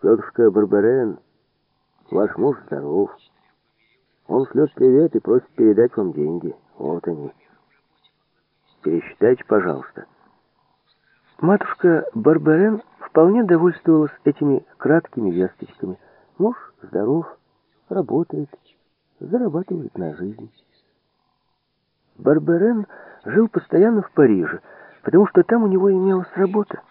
Тетушка Барбарен, ваш муж здоров. Он шлет привет и просит передать вам деньги. Вот они. Пересчитайте, пожалуйста. Матушка Барбарен вполне довольствовалась этими краткими весточками. Муж здоров, работает, зарабатывает на жизнь. Барбарен жил постоянно в Париже, потому что там у него имелась работа.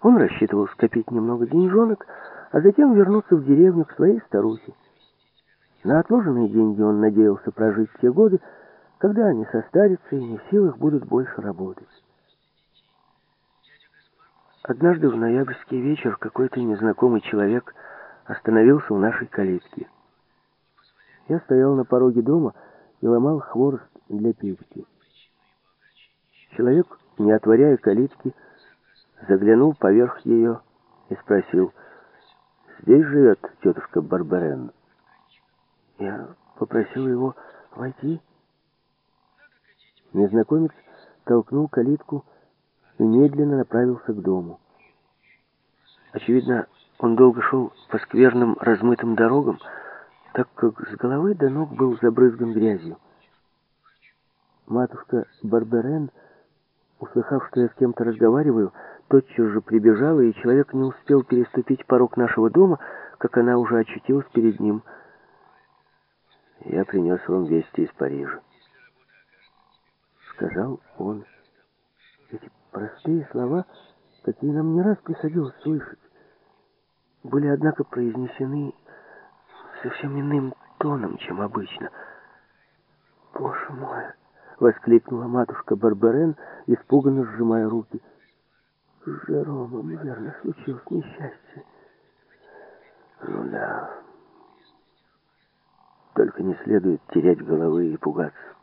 Он рассчитывал скопить немного деньжонок, а затем вернуться в деревню к своей старухе. На отложенные деньги он надеялся прожить те годы, когда они состарятся и не в силах будут больше работать. Однажды в ноябрьский вечер какой-то незнакомый человек остановился у нашей калитки. Я стоял на пороге дома и ломал хворост для печки. Человек, не отворяя калитки, заглянул поверх ее и спросил, «Здесь живет тетушка Барбарен?» Я попросил его войти. Незнакомец толкнул калитку и медленно направился к дому. Очевидно, он долго шел по скверным размытым дорогам, так как с головы до ног был забрызган грязью. Матушка Барберен, услыхав, что я с кем-то разговариваю, тотчас же прибежала, и человек не успел переступить порог нашего дома, как она уже очутилась перед ним. «Я принес вам вести из Парижа», — сказал он. Эти простые слова, какие нам не раз приходилось слышать, были, однако, произнесены совсем иным тоном, чем обычно. «Боже мой!» — воскликнула матушка Барбарен, испуганно сжимая руки. «С Жеромом, верно, случилось несчастье». «Ну да. Только не следует терять головы и пугаться.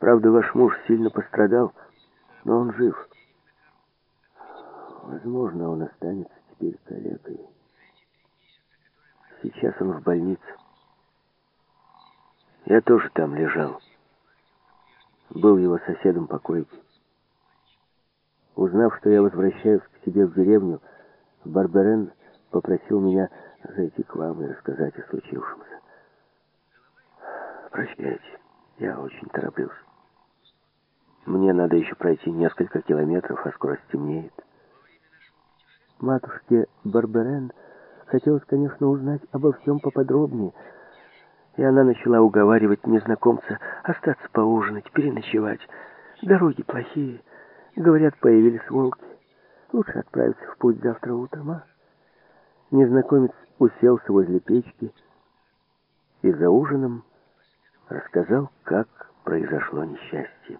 Правда, ваш муж сильно пострадал, но он жив. Возможно, он останется теперь калекой». Сейчас он в больнице. Я тоже там лежал. Был его соседом по койке. Узнав, что я возвращаюсь к себе в деревню, Барберен попросил меня зайти к вам и рассказать о случившемся. Прощайте, я очень тороплюсь. Мне надо еще пройти несколько километров, а скоро стемнеет. Матушке Барберен Хотелось, конечно, узнать обо всем поподробнее. И она начала уговаривать незнакомца остаться поужинать, переночевать. Дороги плохие. Говорят, появились волки. Лучше отправиться в путь завтра утром, а? Незнакомец уселся возле печки и за ужином рассказал, как произошло несчастье.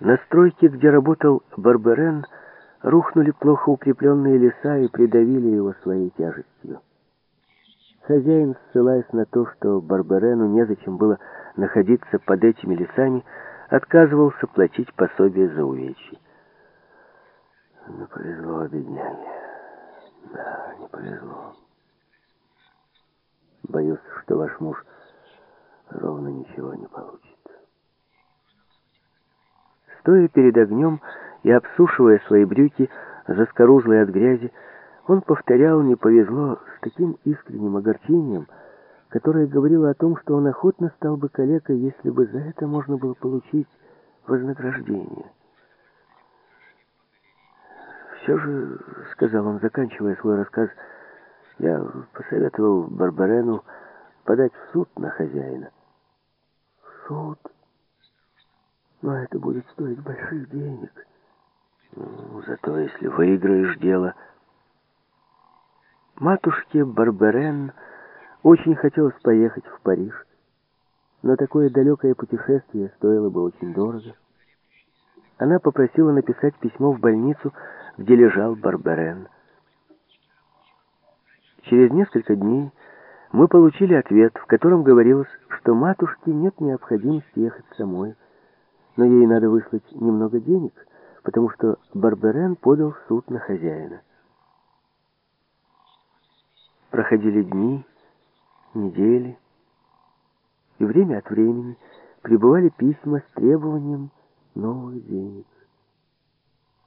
На стройке, где работал Барберен, рухнули плохо укрепленные леса и придавили его своей тяжестью. Хозяин, ссылаясь на то, что Барбарену незачем было находиться под этими лесами, отказывался платить пособие за увечья. Не повезло, бедняге. Да, не повезло. Боюсь, что ваш муж ровно ничего не получит. Стоя перед огнем, и, обсушивая свои брюки, заскорузлые от грязи, он повторял «не повезло» с таким искренним огорчением, которое говорило о том, что он охотно стал бы калекой, если бы за это можно было получить вознаграждение. «Все же», — сказал он, заканчивая свой рассказ, — «я посоветовал Барбарену подать в суд на хозяина». «В суд? Но это будет стоить больших денег». Ну, зато если выиграешь дело... Матушке Барберен очень хотелось поехать в Париж, но такое далекое путешествие стоило бы очень дорого. Она попросила написать письмо в больницу, где лежал Барберен. Через несколько дней мы получили ответ, в котором говорилось, что матушке нет необходимости ехать самой, но ей надо выслать немного денег — потому что Барберен подал в суд на хозяина. Проходили дни, недели, и время от времени прибывали письма с требованием новых денег.